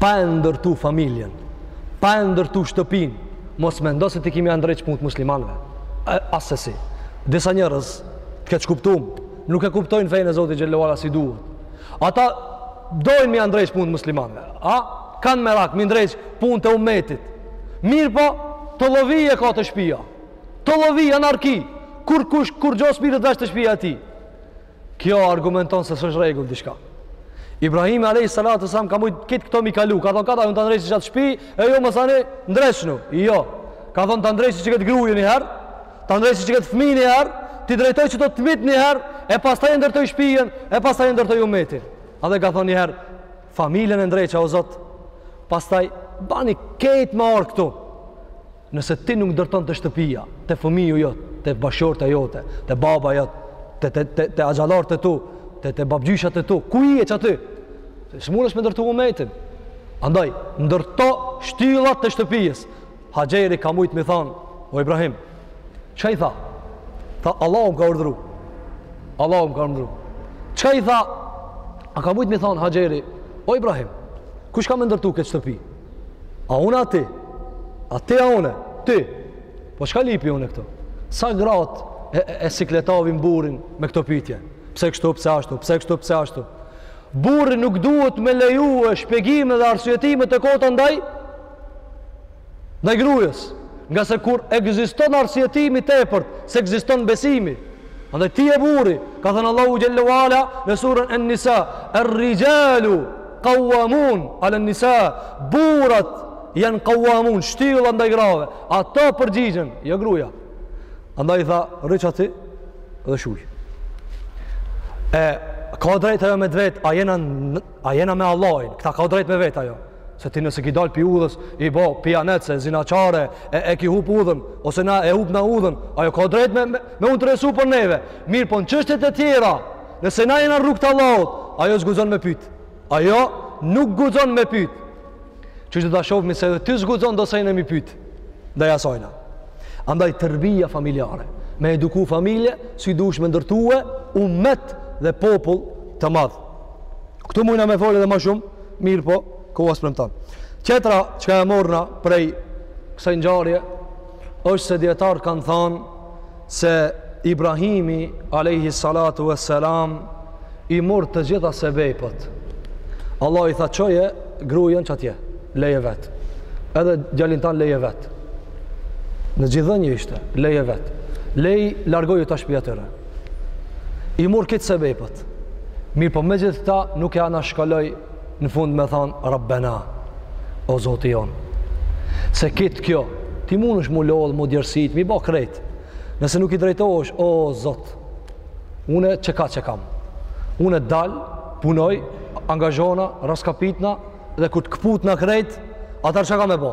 pa e ndërtu familjen pa e ndërtu shtëpin mos mendo se ti ki m'ia ndreq punët muslimanve asesi disa njerëz të keqkuptum nuk e kuptojnë fejnë e Zotit xhel-le ue ala si duhet ata dojnë m'ia ndreq punët muslimanve a? kanë merak m'i ndreq punët e umetit mirëpo tollovi e ka te shpia Tollovi, anarki, kur kush, kur gjo s'mirret vesh te shpia e tij. Kjo argumenton se s'është rregull diçka. Ibrahimi alejhi salatu selam ka mujtë krejt këto mi kalu, ka thonë kata, unë ta ndreqi qat shpi, e jo më thani, ndreqnu, jo. Ka thonë ta ndreqi qët gruje njëherë, ta ndreqi qët fmi njëherë, t'i drejtoj qëto të mitë njëherë, e pastaj e ndërtoj shpijen, e pastaj e ndërtoj umetin. Edhe ka thonë njëherë, familjen e ndreqa o Zot, pastaj bani krejt me ardh këtu, Nëse ti nuk ndërton te shtëpia, te fëmija jot, te bashkshortja jote, te baba jot, te, te, te, te agallarët e tu, te, te babgjyshat e tu, ku je qaty? S'munesh me ndërtu umetin. Andaj, ndërto shtyllat e shtëpisë. Haxheri ka mujtë me thanë, o Ibrahim, çka i tha? Tha, Allahu m'ka urdhru. Allahu m'ka urdhru. Çka i tha? A ka mujtë me thanë, Haxheri, o Ibrahim, kush ka me ndërtu këtë shtëpi? A unë a ti? A ti a unë? Ti. Po çka lypi unë këtu? Sa gratë e, e, e sikletavin burrin me këto pytje? Pse kështu, pse ashtu, pse kështu, pse ashtu? Burri nuk duhet me lejue shpjegime dhe arsyetime të kota ndaj? Ndaj grujës. Ngase kur ekziston arsyetimi i tepërt, s'ekziston besimi. Andaj ti je burri, ka thënë Allahu Xhel-le ve Ala në suren En-Nisa, er-rixhalu, Kawwamun alen-nisa, burrat janë kawwamun, shtylla ndaj grave. Ata përgjigjen, jo gruaja. Andaj i tha, rri qaty dhe shuj. E ka drejt ajo me vet, a jena a jena me Allahin? Kta ka drejt me vet ajo. Se ti nëse ki dal pi udhës, i bo pijanec e zinaqar, e, e ki hup udhën ose na e hupna udhën, ajo ka drejt me me, m'u interesu për neve. Mirëpo në çështjet e tjera, Nëse na jena rrugë të Allahut, ajo s'guxon me pyt. Ajo nuk guxon me pyt. Qysh do ta shofmi se edhe ti s'guxon do sene m'i pyt. Ndaj asajna. Andaj terbija familjare. Me eduku familje, si dush me ndërtue, umet dhe popull të madh. Këtu mujna me folë edhe ma shumë, mirëpo, koha s'premton. Tjetra çka e morrna prej kësaj ngjarje, është se dijetarët kanë thanë, se Ibrahimi alejhi salatu ve selam i mor të gjitha sebepet. Allahu i tha çoje grujën qatje, leje vet. Edhe djalin tan leje vet. Në gji edhe në ishte, leje vet. Lej largoju te shtëpia atyre. I mor krejt sebepet. Mirëpo megjithëkëta nuk e anashkaloi në fund me thanë Rabbena, o Zoti jonë. Se krejt kjo, ti munesh m'u lodhë, m'u djersit, m'i ba krejt. Nëse nuk i drejtohesh, o Zot, une qeka që kam. Une dalë, punoj, angazhona, raskapitna, dhe kur të këputna krejt, atëher çka kam me bo?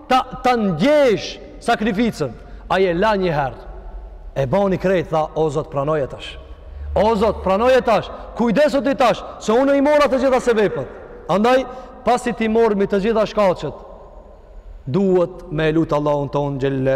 Ta ta ndjesh sakrificën. Ai e la një herë. E bani krejt tha, o Zot pranoje tash. O Zot pranoje tash. Kujdesu ti tash, se unë i mora të gjitha sebepet. Andaj pasi t'i mormi të gjitha shkaqet, duhet me e lut Allahun tonë xhelle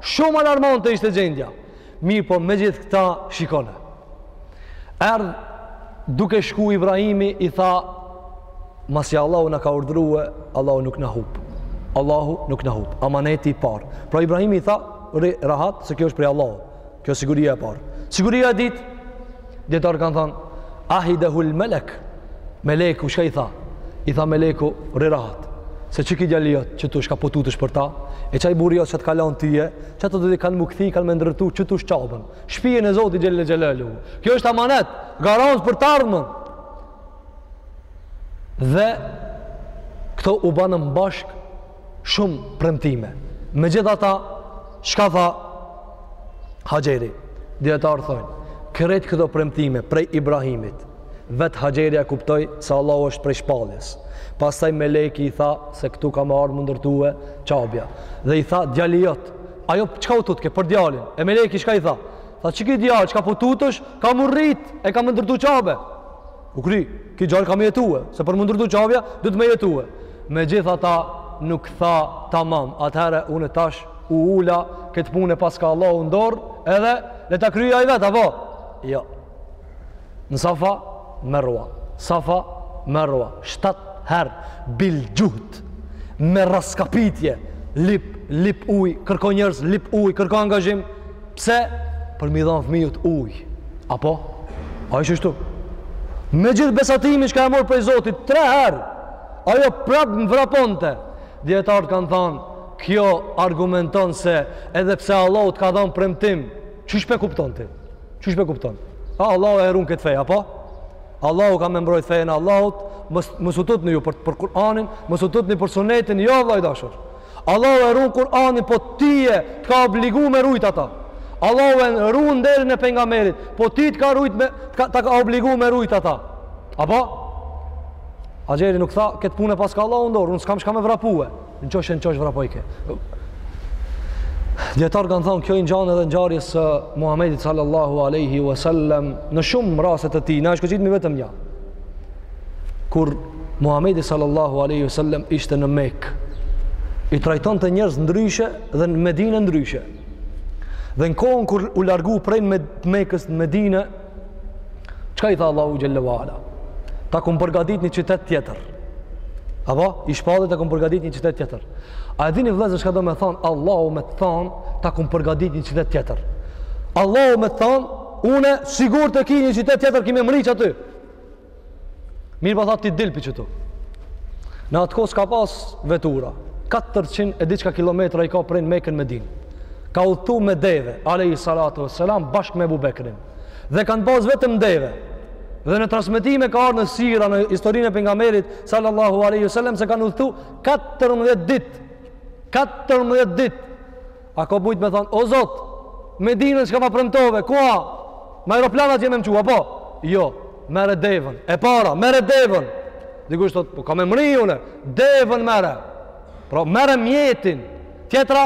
Shumë alarmante ishte gjendja. Mirëpo megjithë këta shikone. Erdh duke shku Ibrahimi i tha masi Allahu na ka urdhrue, Allahu nuk na hup. Allahu nuk na hup. Amaneti i parë. Pra Ibrahimi i tha, rri rahat, se kjo është prej Allahut. Kjo siguria e parë. Siguria e dytë, Dijetarët kanë thanë, ahidehul melek, meleku, çka i tha? I tha meleku, rri rahat, se qiky djali jot, qëtu çka po tutesh për ta, e qaj burri jot që të ka lan tyje, qata të dy kanë m'u kthy, kanë me ndërtu qëtu Qabën, shpijën e Zotit xhelle xhelaluhu, kjo është amanet, garant për t'ardhmen, dhe këto u banën bashkë, shumë premtime. Megjithata, çka tha Haxheri? Dijetarët thonë, krejt këto premtime prej Ibrahimit, vetë Haxheri e kuptoi se Allahu është prej shpalljes. Pastaj meleki i tha se këtu ka me ardh m'u ndërtue Qabja. Dhe i tha, djali jot, ajo çka u tutke për djalin? E meleki çka i tha? Tha, qiky djalë, çka po tutesh, ka m'u rritë, e ka me ndërtu Qabe. U kry, ky djalë ka me jetue, se për m'u ndërtu Qabja, duhet me jetue. Megjithata nuk tha tamam, atëherë unë tash u ula, këtë punë e paska Allahu n'dorë, edhe le ta kryjë ai vetë, apo? Jo. Në Safa, Merva. Safa, Merva. Shtatë herë, bil xhuhd, me rraskapitje, lyp, lyp ujë, kërko njerëz, lyp ujë, kërko angazhim, Pse? Për me i dhanë fëmijut ujë. Apo? A ish shtu? Me gjithë besatimi çka e mor prej Zotit, tre herë, ajo prapë më vraponte. Dijetarët kanë thanë, kjo argumenton se edhe pse Allahu të ka dhanë premtim, qysh pe kupton ti? Qysh pe kupton? A, Allahu e run këtë fe, apo? Allahu ka me mbrojt fejën e Allahut, mos u tutni ju për, për Kur'anin, mos u tutni për sunetin, jo vlla i dashur. Allahu e run Kur'anin, po tyje të ka obligu me rujt ata. Allahu e run nderin e pejgamberit, po ty të ka rujt me, të ka, të ka obligu me rujt ata. Apo? Haxheri nuk tha, këtë punë e paska Allahu n'dorë, unë s'kam çka me vrapue. Në qosh e në qosh vrapojke. Dijetarët kanë thonë, kjo i ngjan edhe ngjarjes së Muhammedit sallallahu aleyhi wa sallam, në shumë raste të tij, na është këtë qitë mi vetëm një. kur Muhamedi sallallahu alaihi wasallam ishte në Mekë. I trajtonte njerëz ndryshe dhe në Medinë ndryshe. Dhe në kohën kur u largu prej Mekës në Medinë, çka i tha Allahu xhelle ue ala? Ta kam përgatit një qytet tjetër. Apo i shpalli ta kam përgatit një qytet tjetër. A e dini vëllezër çka do me than Allahu me të than ta kam përgatit një qytet tjetër. Allahu me të than Unë, e sigurt e ki një qytet tjetër, ki me mrri aty. Mirëpo thot ti dil pi qitu. Në atë kohë s'ka pas vetura. 400 e diçka kilometra i ka prej Mekën Medinë. Ka udhëtu me deve, alejhi salatu ue selam, bashkë me Ebu Bekrin. Dhe kanë pas vetëm deve. Dhe në transmitime ka ardh në sira, në historinë e pejgamberit, sallallahu alejhi ue selem, se kanë udhëtu 14 dit. 14 dit. A ka mujt me thonë, o Zot, Medinën çka ma premtove, ku a? Me aeroplan atje me m'çua, po? Jo, merre devën, e para, merre devën. Dikush thot, po kam me mrri une, devën merre. Pra, merre mjetin. Tjetra,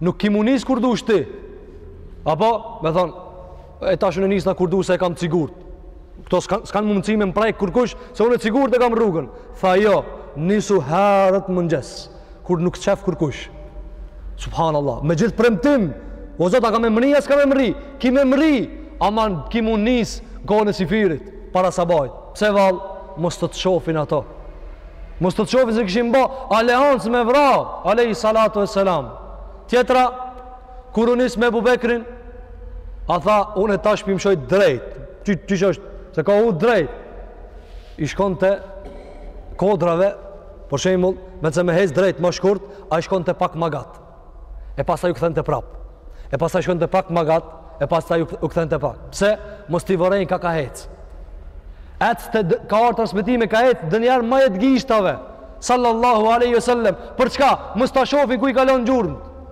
nuk ki mu nis kur dush ti. Apo, me thonë, E tash unë nisna kur du se e kam t'sigurt. Këto s'kanë mundësi me më prek kërkush, se unë e sigurt e kam rrugën. Tha jo, nisu herët mëngjes, kur nuk t'sheh kërkush. Subhanallah, me gjithë premtim, o zot, a kam me mrri, a s'kam me mrri, ki me mrri, ama ki mu nisë n'kohën e syfyrit, para sabahit. Pse vallë, mos të të shofin ato. Mos të të shofin se kishin ba aleancë me vra, alejhi salatu ue selam. Tjetra, Kur u nis me Ebu Bekrin, a tha, unë e tash po mshoj drejt, ky është, se ka udhë drejt, ai shkonte kodrave, për shembull, n'vend se me hecë drejt ma shkurt, ai shkonte pak ma gat, e pastaj u kthente prap, e pastaj shkonte pak ma gat, e pastaj u kthente prap, pse, mos t'i vërejnë kah ka hecë, ecte, ka ardh transmitime, ka hecë nonjëherë maje të gishtave, sallallahu alejhi ue selem, për çka, mos ta shofin ku i kalon gjurmët,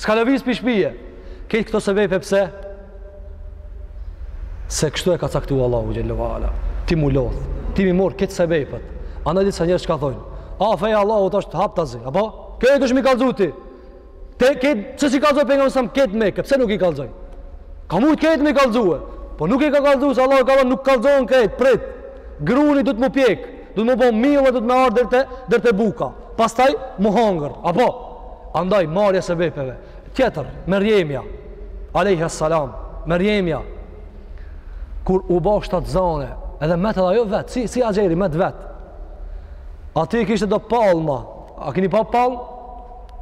S'ka lëviz pi shpije. Këtë këto sebepe pse? Se kështu e ka caktu Allahu xhelle ue ala. Ti mu lodh. Ti mi marr këto sebepet. Andaj disa njerëz çka thojnë. A feja Allahut është haptazi. Apo? Këtë dush mi kallzu ti. Te këtë, pse s'i kallzoi pejgamberi këtë n'Mekë. Pse nuk i kallzoi? Ka mujtë këtë mi kallzue. Po nuk i ka kallzu se Allahu ka thon nuk kallzon këtë. Prit. Gruni duhet mu pjekë. Duhet mu bo mill dhe duhet me ardh deri te deri te buka. Pastaj mu hangër. Apo andaj marrja e sebepeve. Tjetër, Merjemja alejha selam, Merjemja kur u bo shtatzonë, edhe met edhe ajo vet, si si Haxheri met vet. Aty kishte do palma. A keni pa palmë?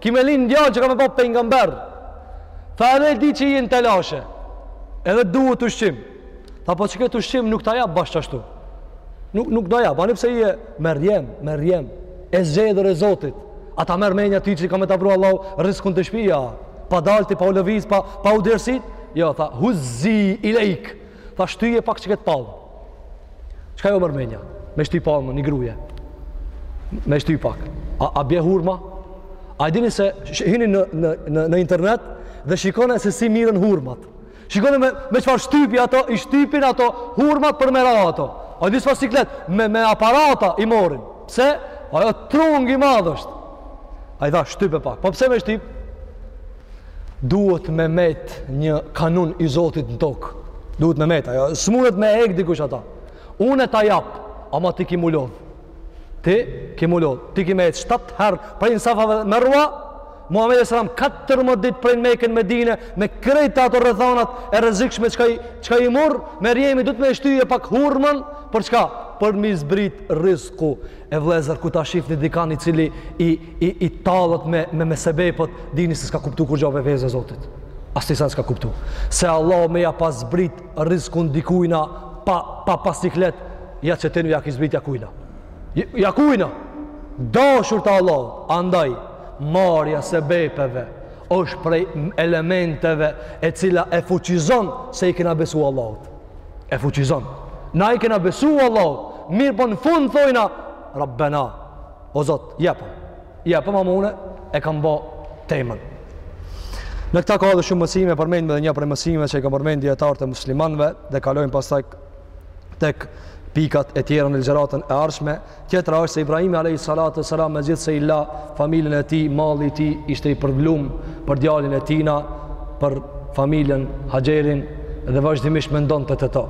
Ki me lind ni djalë që ka me ba pejgamber. Tha edhe e di që ije në telashe. Edhe duhet t'ushqim. Tha po çka, ket ushqim nuk ta jap bash ashtu. Nuk nuk ta jap, ani pse ije Merjem, Merjem. E zgjedhur e Zotit. A ta merr menja ti që ka me ta vru Allahu rriskun te shpija. Pa dal ti, pa u loviz, pa pa u djersit. Jo, tha huzzi ilejk. Tha shtyje pak ket pallm. Çka ju merr menja? Me shty pallm ni gruje. Me shty pak. A, a bje hurma? A i dini se hini në, në, në, në internet dhe shikone se si mirën hurmat. Shikone me, me çfarë shtypi ato, i shtypin ato hurmat për me ra ato. A i dini se çfarë siklet, me, me aparata i marrin. Pse? Ajo trung i madh ësht. Ai tha shtype pak. Po pse me shtypë? duhet me met një kanun i Zotit në tokë. Duhet me met, ajo s'munet me hek dikush ata. Unë e ta jap, ama ti ki m'u lodh. Ti ki m'u lodh. Ti ki me ec 7 herë prej Safa ve Merva. Muhamedi sallam 14 ditë prej Meke n'Medine me krejt ato rrethanat e rrezikshme çka i çka i murr Merjemi duhet me shty pak hurmën për çka për me i zbrit rrizku E vëllezër kur ta shifni dikan i cili i i i tallet me me me sebepet, dini se s'ka kuptu kurrgja n'fe e Zotit. Asnisen s'ka kuptu. Se Allahu me ja pas zbrit rriskun dikujna pa pa pa siklet, ja çetynve ja kish zbrit ja kujna. Ja kujna. T'dashur të Allahut, andaj marrja e sebepeve është prej elementeve e cila e fuqizon se i kena besu Allahut. e fuqizon. Na i kena besu Allahut, mirëpo në fund thojna, Rabbena, o Zot, jepëm, jepëm ama une, e kam bo temën. Në këta ka dhe shumë mësime, përmendme dhe nja prej mësimeve që i ka përmend dijetarët e muslimanve dhe kalojmë pastaj tek pikat e tjera në ligjëratën e ardhshme, Tjetra është se Ibrahimi alejhi salatu ve selam megjithëse i la familjen e tij, malli i tij ishte i përvlum për djalin e tina, për familjen Haxherin dhe vazhdimisht mendonte te to.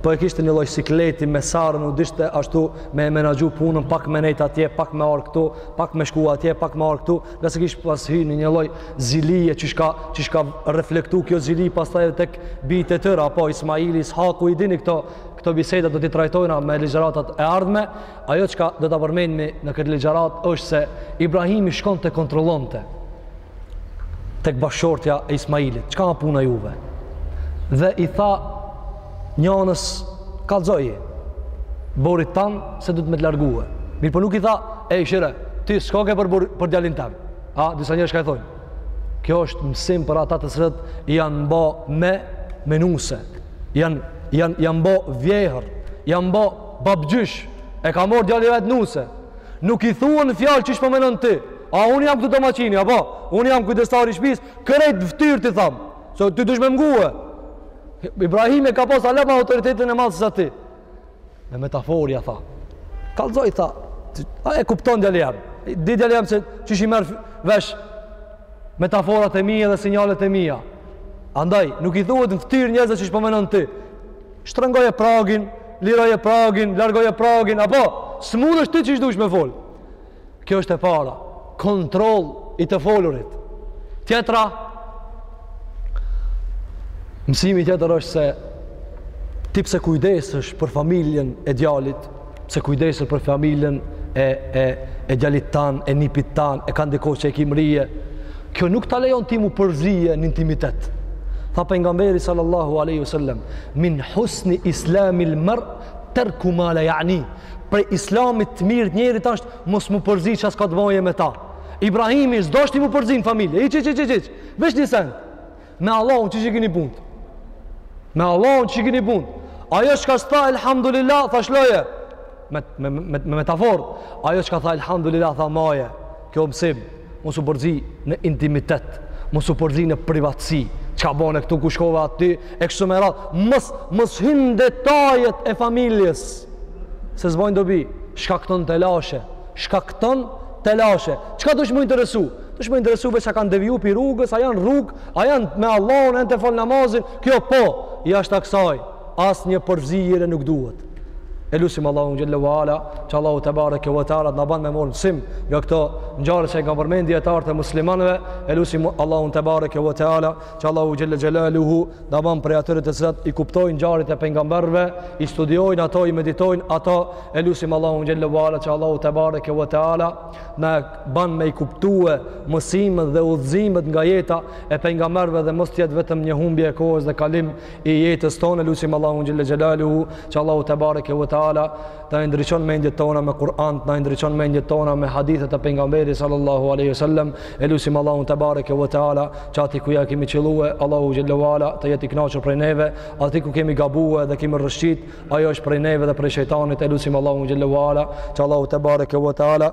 Po e kishte një lloj sikleti me Sarën u dushte ashtu me e menaxhu punën, pak me nejt atje, pak me ardh këtu, pak me shku atje, pak me ardh këtu, ngase kish pas hy në një lloj zilie që ish ka, që ish ka reflektu kjo zili pastaj edhe tek bijtë e tyre, apo Ismaili, Ishaku, i dini këto Këto biseda do t'i trajtojna në ligjëratat e ardhme. Ajo çka do ta përmendmi në këtë ligjëratë është se Ibrahimi shkonte kontrollonte tek bashkëshortja e Ismailit. Çka a puna juve? Dhe i tha njanës kallzoji burrit tan se duhet me të largue. Mirëpo nuk i tha, ej shyqyr, ti s'koke për, për djalin tem. A, disa njerëz çka i thonë. Kjo është mësim për ata të cilët janë bë me me nuse. Jan janë janë bë vjehrë, janë bë babëgjysh. E ka marr djali i vet nuse. Nuk i thuan fjalë çish po mendon ti. A unë jam këtu domaçini apo? Unë jam kujdestari i shtëpisë, krejt n'ftyrë t'i tham. Se ti dush me m'ngue. Ibrahimi e ka pas ama autoritetin e madh se ti. Me metaforë ia tha. Kallzoj tha. A e kupton djali jem. Di djali jem se çish i merr vesh metaforat e mia dhe sinjalet e mia. Andaj, nuk i thuhet në ftyrë njerëzve çish po menon ti. Shtrëngoje pragin, liroje pragin, largoje pragin, apo? S'mundesh ti çish dush me fol. Kjo është e para, kontroll i të folurit. Tjetra, mësimi tjetër është se ti pse kujdesësh për familjen e djalit, pse kujdesësh për familjen e, e, e djalit tanë, e nipit tanë, e ka dikë që e ki mrrije, kjo nuk ta lejon ti m'u përzije në intimitet. Tha pejgamberi sallallahu aleyhi ve sellem, min husni islamil mer'i, Terkuhu ma la ya'ni. Prej islamit të mirë t'njerit është mos m'u përzi çka s'ka të bëjë me ta. Ibrahimi s'doshti m'u përzi në familje. Hiç hiç hiç hiç. Veç një sen. Me Allahun çish i keni punë. Me Allahun çish i keni punë. Ajo çka s'tha elhamdulillah tha lshoje. Me me me, me metafor. Ajo çka tha elhamdulillah tha maje. Kjo o mësim, mos u përzi në intimitet, mos u përzi në privatësi, çka bone këtu, ku shkove aty, e kështu me radhë, mos, mos hyn n'detajet e familjes, se s'bojnë dobi, shkakton telashe, shkakton telashe, çka dush m'u interesu, dush m'u interesu veç a kanë deviju pi rrugës, a janë n'rrugë, a janë me Allahun, a janë te fal namazin, kjo po, jashta ksaj, asnjë përzierje nuk duhet. E lusim Allahun xhelle ve ala, që Allahu te bareke ve teala na ban me marr mësim nga këto ngjarje që kanë përmend dijetarët e muslimanëve. E lusim Allahun te bareke ve teala, që Allahu xhelle xhelaluhu na ban prej atyre të cilët i kuptojnë ngjarjet e pejgamberëve, i studiojnë ato, i meditojnë ato. E lusim Allahun xhelle ve ala, që Allahu te bareke ve teala na ban me i kuptue mësimet dhe udhëzimet nga jeta e pejgamberëve dhe mos të jetë vetëm një humbje e kohës dhe kalim i jetës tonë e lusim Allahun xhelle xhelaluhu që Allahu te bareke ve teala t'na i ndriçon mendjet tona me Kur'an t'na i ndriçon mendjet tona me hadithet e pejgamberit sallallahu alaihi wasallam e lusim Allahun te bareke ve teala që aty ku ja kemi qillue Allahu xhelle wala të jetë i kënaqur prej neve aty ku kemi gabue dhe kemi rrëshqit ajo është prej neve dhe prej shejtanit e lusim Allahun xhelle wala që Allahu te bareke ve teala